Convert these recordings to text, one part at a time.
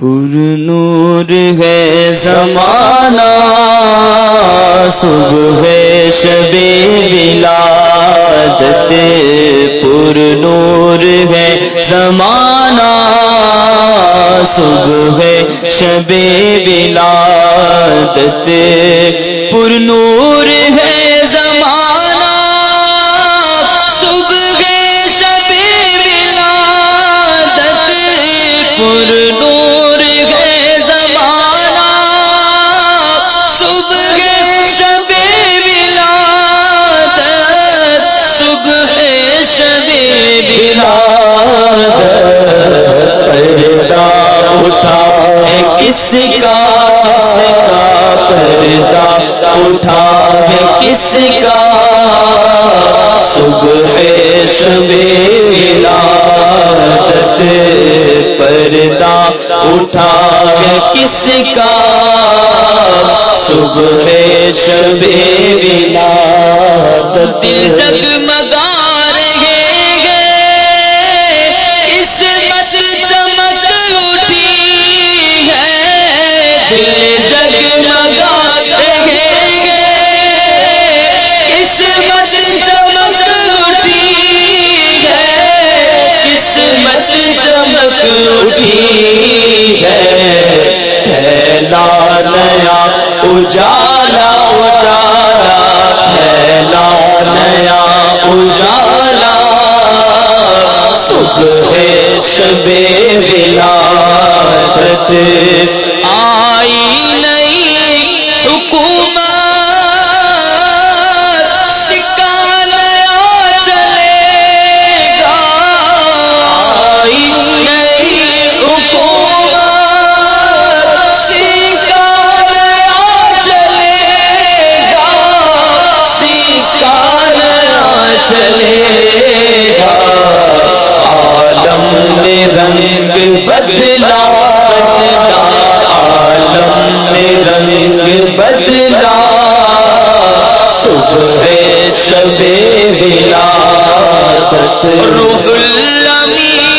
پر نور ہے زمانہ، صبح شب ولادت پر نور ہے زمانہ، صبح شب ولادت پر نور ہے کس کا پردہ اٹھا ہے کس کا صبح شب ولادت پردہ اٹھا ہے کس کا صبح شب ولادت دل جگمگا چمک چلے گا، عالم نے رنگ بدلا، عالم نے رنگ بدلا، صبح سے شب ولادت روح الامین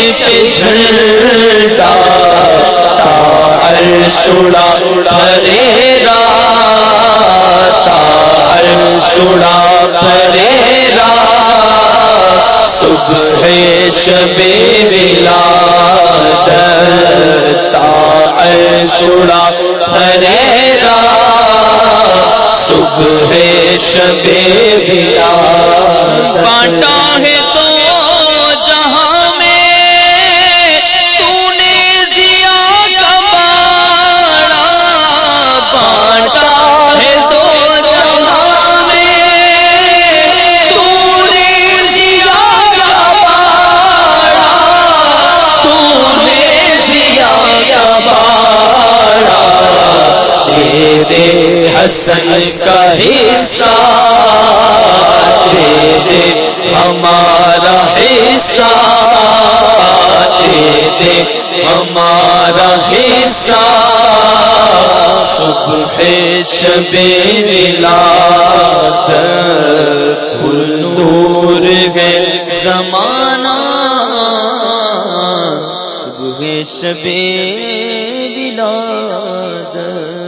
کی چھت پہ جھنڈا شڑا بھرے را شڑا بھرے را۔ صبح شب ولادت شڑا بھرے را۔ صبح شب حسن کا حصہ تیرے ہمارا حصہ تیرے ہمارا حصہ صبح شب ولادت پھول نور ہے زمانہ صبح شب ولادت